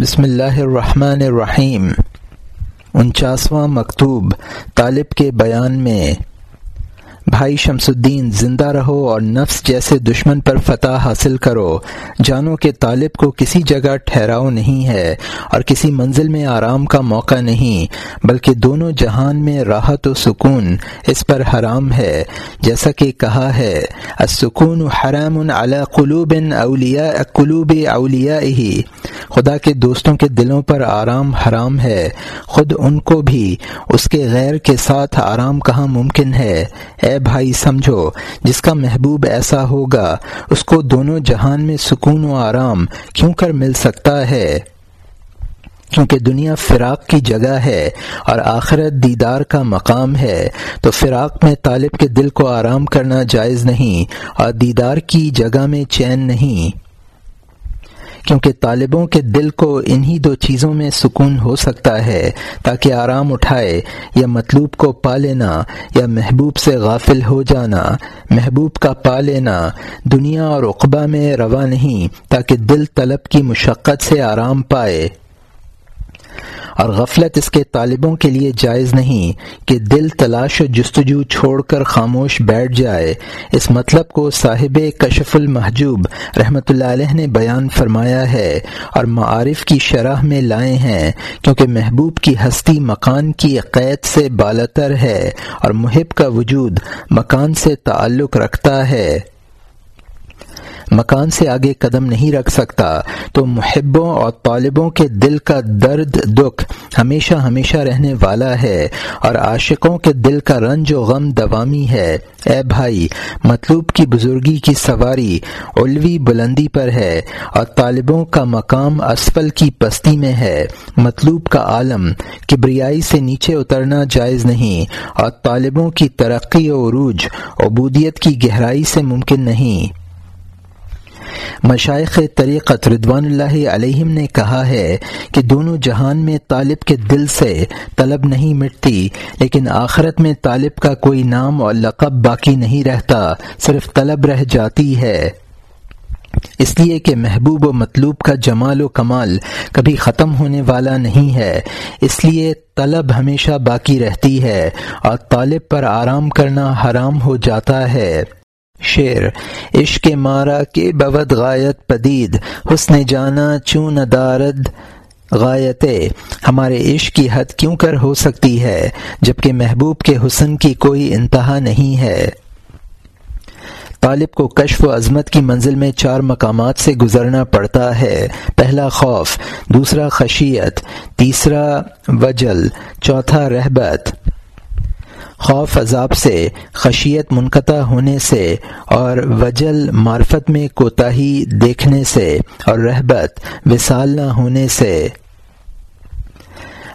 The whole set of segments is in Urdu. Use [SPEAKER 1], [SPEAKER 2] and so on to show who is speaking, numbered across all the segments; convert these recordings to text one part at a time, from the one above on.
[SPEAKER 1] بسم اللہ الرحمن الرحیم. انچاسواں مکتوب طالب کے بیان میں بھائی شمس الدین زندہ رہو اور نفس جیسے دشمن پر فتح حاصل کرو۔ جانو کہ طالب کو کسی جگہ ٹھہراؤ نہیں ہے اور کسی منزل میں آرام کا موقع نہیں، بلکہ دونوں جہان میں راحت و سکون اس پر حرام ہے۔ جیسا کہ کہا ہے، السکون حرام علی قلوب اولیاء قلوب اولیاء ہی خدا کے دوستوں کے دلوں پر آرام حرام ہے۔ خود ان کو بھی، اس کے غیر کے ساتھ آرام کہاں ممکن ہے؟ اے بھائی، سمجھو، جس کا محبوب ایسا ہوگا، اس کو دونوں جہان میں سکون و آرام کیوں کر مل سکتا ہے؟ کیونکہ دنیا فراق کی جگہ ہے اور آخرت دیدار کا مقام ہے، تو فراق میں طالب کے دل کو آرام کرنا جائز نہیں اور دیدار کی جگہ میں چین نہیں۔ کیونکہ طالبوں کے دل کو انہی دو چیزوں میں سکون ہو سکتا ہے، تاکہ آرام اٹھائے، یا مطلوب کو پا لینا، یا محبوب سے غافل ہو جانا۔ محبوب کا پا لینا دنیا اور اقبا میں روا نہیں، تاکہ دل طلب کی مشقت سے آرام پائے۔ اور غفلت اس کے طالبوں کے لیے جائز نہیں کہ دل تلاش و جستجو چھوڑ کر خاموش بیٹھ جائے۔ اس مطلب کو صاحب کشف المحجوب رحمۃ اللہ علیہ نے بیان فرمایا ہے اور معارف کی شرح میں لائے ہیں کیونکہ محبوب کی ہستی مکان کی قید سے بالتر ہے اور محب کا وجود مکان سے تعلق رکھتا ہے۔ مکان سے آگے قدم نہیں رکھ سکتا، تو محبوں اور طالبوں کے دل کا درد، دکھ ہمیشہ ہمیشہ رہنے والا ہے اور عاشقوں کے دل کا رنج و غم دوامی ہے۔ اے بھائی، مطلوب کی بزرگی کی سواری علوی بلندی پر ہے اور طالبوں کا مقام اسفل کی پستی میں ہے۔ مطلوب کا عالم، کبریائی سے نیچے اترنا جائز نہیں اور طالبوں کی ترقی و عروج، عبودیت کی گہرائی سے ممکن نہیں۔ مشائق طریقت ردوان اللہ علیہم نے کہا ہے کہ دونوں جہان میں طالب کے دل سے طلب نہیں مٹتی، لیکن آخرت میں طالب کا کوئی نام اور لقب باقی نہیں رہتا، صرف طلب رہ جاتی ہے۔ اس لیے کہ محبوب و مطلوب کا جمال و کمال کبھی ختم ہونے والا نہیں ہے، اس لیے طلب ہمیشہ باقی رہتی ہے اور طالب پر آرام کرنا حرام ہو جاتا ہے۔ شعر، عشق مارا کے بود غایت پدید، حسن جانا چون دارد غایت۔ ہمارے عشق کی حد کیوں کر ہو سکتی ہے، جبکہ محبوب کے حسن کی کوئی انتہا نہیں ہے۔ طالب کو کشف و عظمت کی منزل میں چار مقامات سے گزرنا پڑتا ہے۔ پہلا خوف، دوسرا خشیت، تیسرا وجل، چوتھا رہبت۔ خوف عذاب سے، خشیت منقطع ہونے سے، اور وجل معرفت میں کوتاہی دیکھنے سے، اور رہبت وصال نہ ہونے سے۔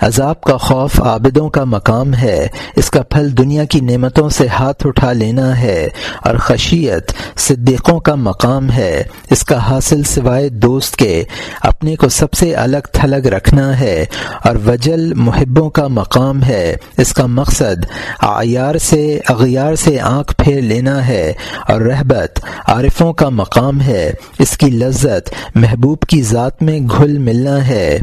[SPEAKER 1] عذاب کا خوف عابدوں کا مقام ہے۔ اس کا پھل دنیا کی نعمتوں سے ہاتھ اٹھا لینا ہے اور خشیت صدیقوں کا مقام ہے۔ اس کا حاصل سوائے دوست کے اپنے کو سب سے الگ تھلگ رکھنا ہے اور وجل محبوں کا مقام ہے۔ اس کا مقصد آیار سے، اغیار سے آنکھ پھیر لینا ہے اور رہبت عارفوں کا مقام ہے۔ اس کی لذت محبوب کی ذات میں گھل ملنا ہے۔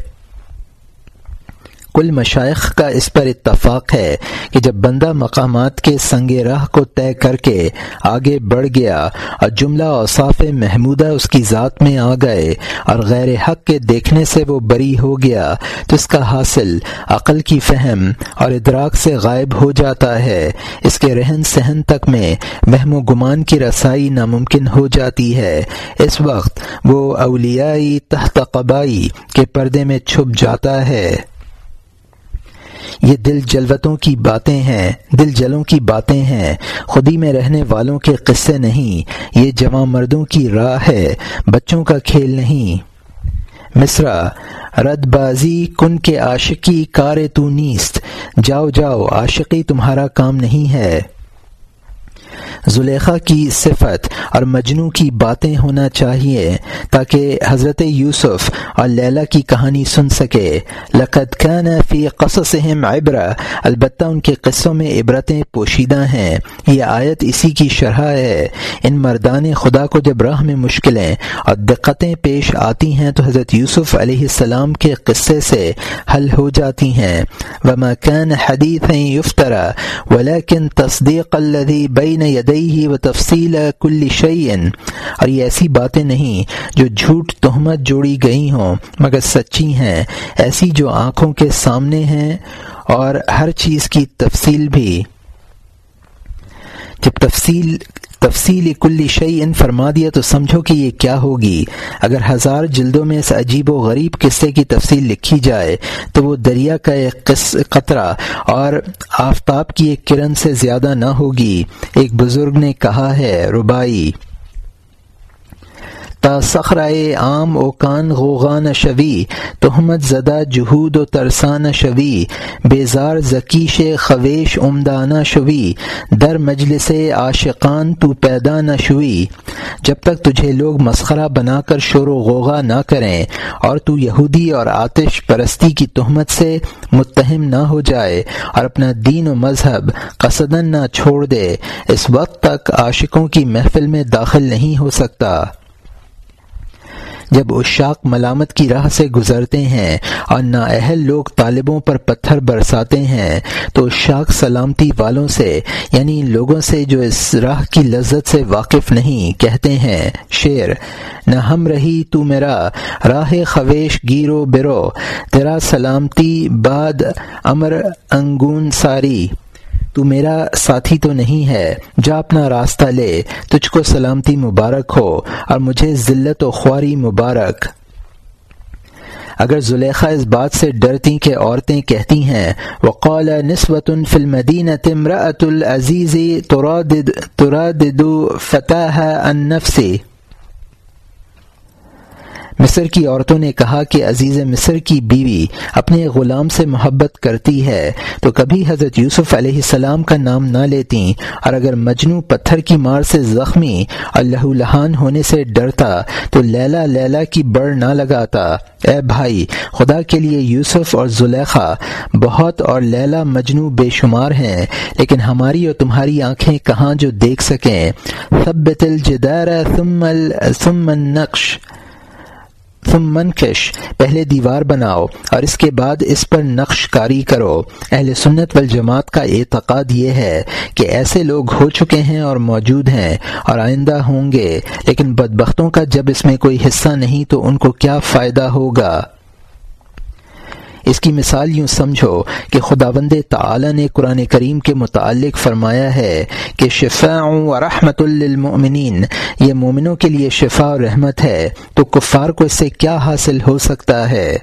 [SPEAKER 1] کل مشائق کا اس پر اتفاق ہے کہ جب بندہ مقامات کے سنگ راہ کو طے کر کے آگے بڑھ گیا اور جملہ اوصاف محمودہ اس کی ذات میں آ گئے اور غیر حق کے دیکھنے سے وہ بری ہو گیا تو اس کا حاصل عقل کی فہم اور ادراک سے غائب ہو جاتا ہے۔ اس کے رہن سہن تک میں وہم و گمان کی رسائی ناممکن ہو جاتی ہے۔ اس وقت وہ اولیائی تحت قبائی کے پردے میں چھپ جاتا ہے۔ یہ دل جلوتوں کی باتیں ہیں، دل جلوں کی باتیں ہیں۔ خودی میں رہنے والوں کے قصے نہیں، یہ جوان مردوں کی راہ ہے، بچوں کا کھیل نہیں۔ مصرا رد بازی کن کے عاشقی کار تو نیست۔ جاؤ جاؤ، عاشقی تمہارا کام نہیں ہے۔ زلیخا کی صفت اور مجنو کی باتیں ہونا چاہیے تاکہ حضرت یوسف اور لیلا کی کہانی سن سکے۔ لقت کان فی قصصہم عبرہ۔ البتہ ان کے قصوں میں عبرتیں پوشیدہ ہیں۔ یہ آیت اسی کی شرح ہے۔ ان مردان خدا کو جب راہ میں مشکلیں اور دقتیں پیش آتی ہیں تو حضرت یوسف علیہ السلام کے قصے سے حل ہو جاتی ہیں۔ وما كان حديثا يفترى۔ ولكن تصديق الذي علیہ و تفصیل کل شعین اور یہ ایسی باتیں نہیں جو جھوٹ تہمت جوڑی گئی ہوں، مگر سچی ہیں۔ ایسی جو آنکھوں کے سامنے ہیں اور ہر چیز کی تفصیل بھی۔ جب تفصیل تفصیل کلی شعی ان فرما دیا تو سمجھو کہ یہ کیا ہوگی۔ اگر ہزار جلدوں میں اس عجیب و غریب قصے کی تفصیل لکھی جائے تو وہ دریا کا ایک قطرہ اور آفتاب کی ایک کرن سے زیادہ نہ ہوگی۔ ایک بزرگ نے کہا ہے ربائی تا سخرائے عام او کان غوغان شوی، تہمت زدہ جہود و ترسان شوی، بیزار ذکیش خویش عمدانہ شوی، در مجلس عاشقان تو پیدا نہ شوی۔ جب تک تجھے لوگ مسخرہ بنا کر شور و غوغا نہ کریں اور تو یہودی اور آتش پرستی کی تہمت سے متہم نہ ہو جائے اور اپنا دین و مذہب قصدن نہ چھوڑ دے، اس وقت تک عاشقوں کی محفل میں داخل نہیں ہو سکتا۔ جب اشاق ملامت کی راہ سے گزرتے ہیں اور نااہل لوگ طالبوں پر پتھر برساتے ہیں، تو اشاق سلامتی والوں سے یعنی لوگوں سے جو اس راہ کی لذت سے واقف نہیں، کہتے ہیں، شعر، نہ ہم رہی تو میرا، راہ خویش گیرو برو، تیرا سلامتی باد امر انگون ساری۔ تو میرا ساتھی تو نہیں ہے، جا اپنا راستہ لے، تجھ کو سلامتی مبارک ہو اور مجھے ذلت و خواری مبارک۔ اگر زلیخا اس بات سے ڈرتی کہ عورتیں کہتی ہیں، وقال نسبت فی المدینہ امرأة العزیز ترادد ترادد فتح النفس۔ مصر کی عورتوں نے کہا کہ عزیز مصر کی بیوی اپنے غلام سے محبت کرتی ہے، تو کبھی حضرت یوسف علیہ السلام کا نام نہ لیتی اور اگر مجنو پتھر کی مار سے زخمی اور لہو لہان ہونے سے ڈرتا، تو لیلا لیلا کی بڑ نہ لگاتا۔ اے بھائی، خدا کے لیے یوسف اور زلیخا بہت اور لیلا مجنو بے شمار ہیں، لیکن ہماری اور تمہاری آنکھیں کہاں جو دیکھ سکیں؟ ثبت الجدار ثم ثم النقش۔ تم منکش پہلے دیوار بناؤ اور اس کے بعد اس پر نقش کاری کرو۔ اہل سنت والجماعت کا اعتقاد یہ ہے کہ ایسے لوگ ہو چکے ہیں اور موجود ہیں اور آئندہ ہوں گے، لیکن بدبختوں کا جب اس میں کوئی حصہ نہیں تو ان کو کیا فائدہ ہوگا؟ اس کی مثال یوں سمجھو کہ خداوند تعالی نے قرآن کریم کے متعلق فرمایا ہے کہ شفا و رحمت للمؤمنین، یہ مومنوں کے لیے شفا و رحمت ہے، تو کفار کو اس سے کیا حاصل ہو سکتا ہے؟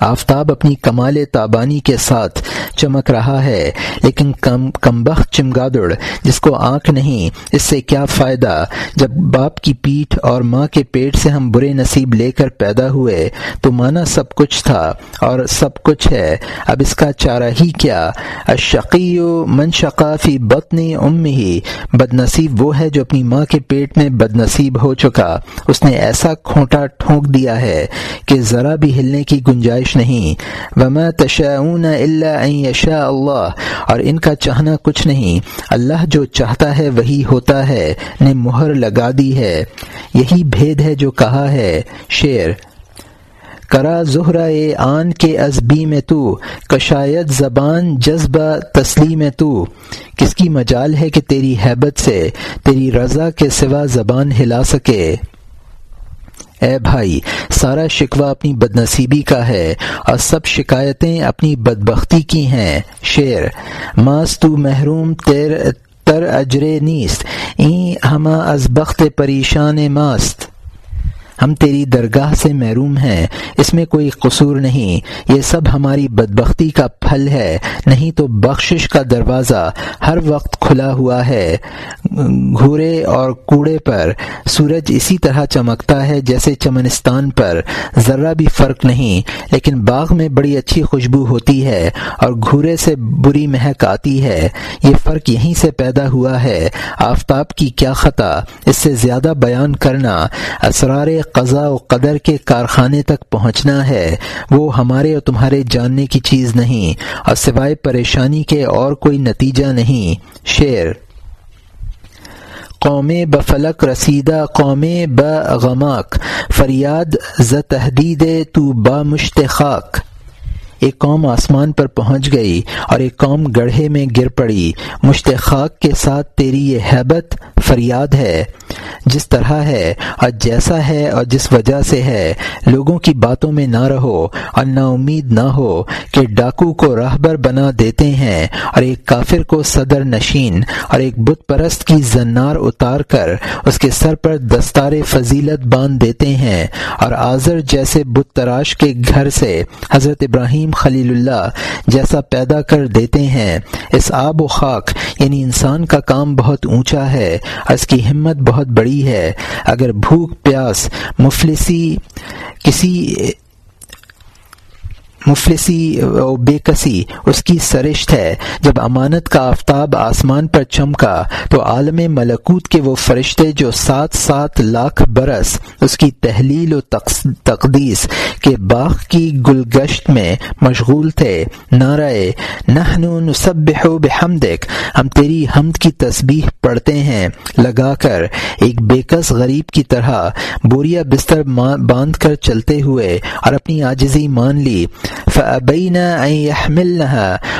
[SPEAKER 1] آفتاب اپنی کمال تابانی کے ساتھ چمک رہا ہے، لیکن کم کمبخ چمگادڑ، جس کو آنکھ نہیں، اس سے کیا فائدہ؟ جب باپ کی پیٹھ اور ماں کے پیٹ سے ہم برے نصیب لے کر پیدا ہوئے، تو مانا سب کچھ تھا اور سب کچھ ہے۔ اب اس کا چارہ ہی کیا؟ اشقی من شقافی بطنی ام ہی بد نصیب وہ ہے جو اپنی ماں کے پیٹ میں بد نصیب ہو چکا۔ اس نے ایسا کھونٹا ٹھونک دیا ہے کہ ذرا بھی ہلنے کی گنجائش نہیں۔ وما تشاؤون الا ان یشاء اللہ، اور ان کا چاہنا کچھ نہیں، اللہ جو چاہتا ہے وہی ہوتا ہے، نے مہر لگا دی ہے۔ یہی بھید ہے جو کہا ہے، شعر۔ کرا زہرا آن کے ازبی میں تو کشایت زبان جذبہ تسلیم تو۔ کس کی مجال ہے کہ تیری حیبت سے، تیری رضا کے سوا زبان ہلا سکے۔ اے بھائی، سارا شکوہ اپنی بد نصیبی کا ہے اور سب شکایتیں اپنی بدبختی کی ہیں۔ شعر ماس تو محروم، تیر، تر اجرے نیست۔ این ہما از بخت پریشان ماست۔ ہم تیری درگاہ سے محروم ہیں، اس میں کوئی قصور نہیں۔ یہ سب ہماری بدبختی کا پھل ہے، نہیں تو بخشش کا دروازہ ہر وقت کھلا ہوا ہے۔ گھورے اور کوڑے پر سورج اسی طرح چمکتا ہے جیسے چمنستان پر۔ ذرہ بھی فرق نہیں، لیکن باغ میں بڑی اچھی خوشبو ہوتی ہے اور گھورے سے بری مہک آتی ہے۔ یہ فرق یہیں سے پیدا ہوا ہے۔ آفتاب کی کیا خطا، اس سے زیادہ بیان کرنا۔ اسرار قضاء و قدر کے کارخانے تک پہنچنا ہے۔ وہ ہمارے اور تمہارے جاننے کی چیز نہیں۔ اور سوائے پریشانی کے اور کوئی نتیجہ نہیں۔ شعر قوم بفلک رسیدہ قوم غماک فریاد ز تحدید تو با مشتخاک۔ ایک قوم آسمان پر پہنچ گئی اور ایک قوم گڑھے میں گر پڑی۔ مشتخاک کے ساتھ تیری یہ حیبت فریاد ہے۔ جس طرح ہے اور جیسا ہے اور جس وجہ سے ہے، لوگوں کی باتوں میں نہ رہو اور نا امید نہ ہو کہ ڈاکو کو راہبر بنا دیتے ہیں اور ایک کافر کو صدر نشین اور ایک بت پرست کی زنار اتار کر اس کے سر پر دستار فضیلت باندھ دیتے ہیں اور آزر جیسے بت تراش کے گھر سے حضرت ابراہیم خلیل اللہ جیسا پیدا کر دیتے ہیں۔ اس آب و خاک یعنی انسان کا کام بہت اونچا ہے اس کی ہمت بہت بڑی ہے۔ اگر بھوک پیاس مفلسی کسی مفلسی و بے کسی، اس کی سرشت ہے۔ جب امانت کا آفتاب آسمان پر چمکا، تو عالم ملکوت کے وہ فرشتے جو سات سات لاکھ برس اس کی تحلیل و تقدیس کے باغ کی گلگشت میں مشغول تھے۔ نعرہ نحن نسبح بحمدک، ہم تیری حمد کی تسبیح پڑھتے ہیں۔ لگا کر ایک بےکس غریب کی طرح بوریا بستر باندھ کر چلتے ہوئے اور اپنی آجزی مان لی۔ فَأَبَيْنَا أَن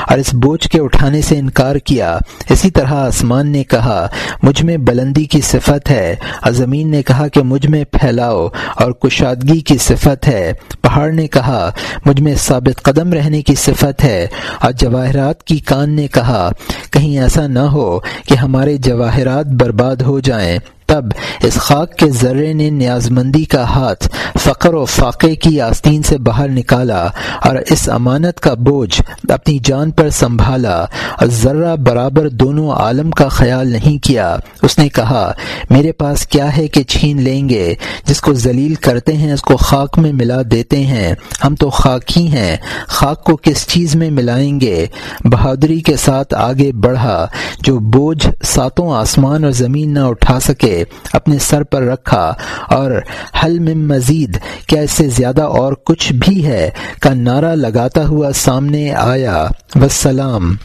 [SPEAKER 1] اور اس بوجھ کے اٹھانے سے انکار کیا۔ اسی طرح آسمان نے کہا، مجھ میں بلندی کی صفت ہے اور زمین نے کہا کہ مجھ میں پھیلاؤ اور کشادگی کی صفت ہے۔ پہاڑ نے کہا، مجھ میں ثابت قدم رہنے کی صفت ہے۔ اور جواہرات کی کان نے کہا، کہیں ایسا نہ ہو کہ ہمارے جواہرات برباد ہو جائیں۔ تب، اس خاک کے ذرے نے نیاز مندی کا ہاتھ فقر و فاقے کی آستین سے باہر نکالا اور اس امانت کا بوجھ اپنی جان پر سنبھالا اور ذرہ برابر دونوں عالم کا خیال نہیں کیا۔ اس نے کہا، میرے پاس کیا ہے کہ چھین لیں گے؟ جس کو ذلیل کرتے ہیں، اس کو خاک میں ملا دیتے ہیں۔ ہم تو خاک ہی ہیں، خاک کو کس چیز میں ملائیں گے؟ بہادری کے ساتھ آگے بڑھا، جو بوجھ ساتوں آسمان اور زمین نہ اٹھا سکے۔ اپنے سر پر رکھا اور حل میں مزید کیا اس سے زیادہ اور کچھ بھی ہے کا نعرہ لگاتا ہوا سامنے آیا۔ وسلام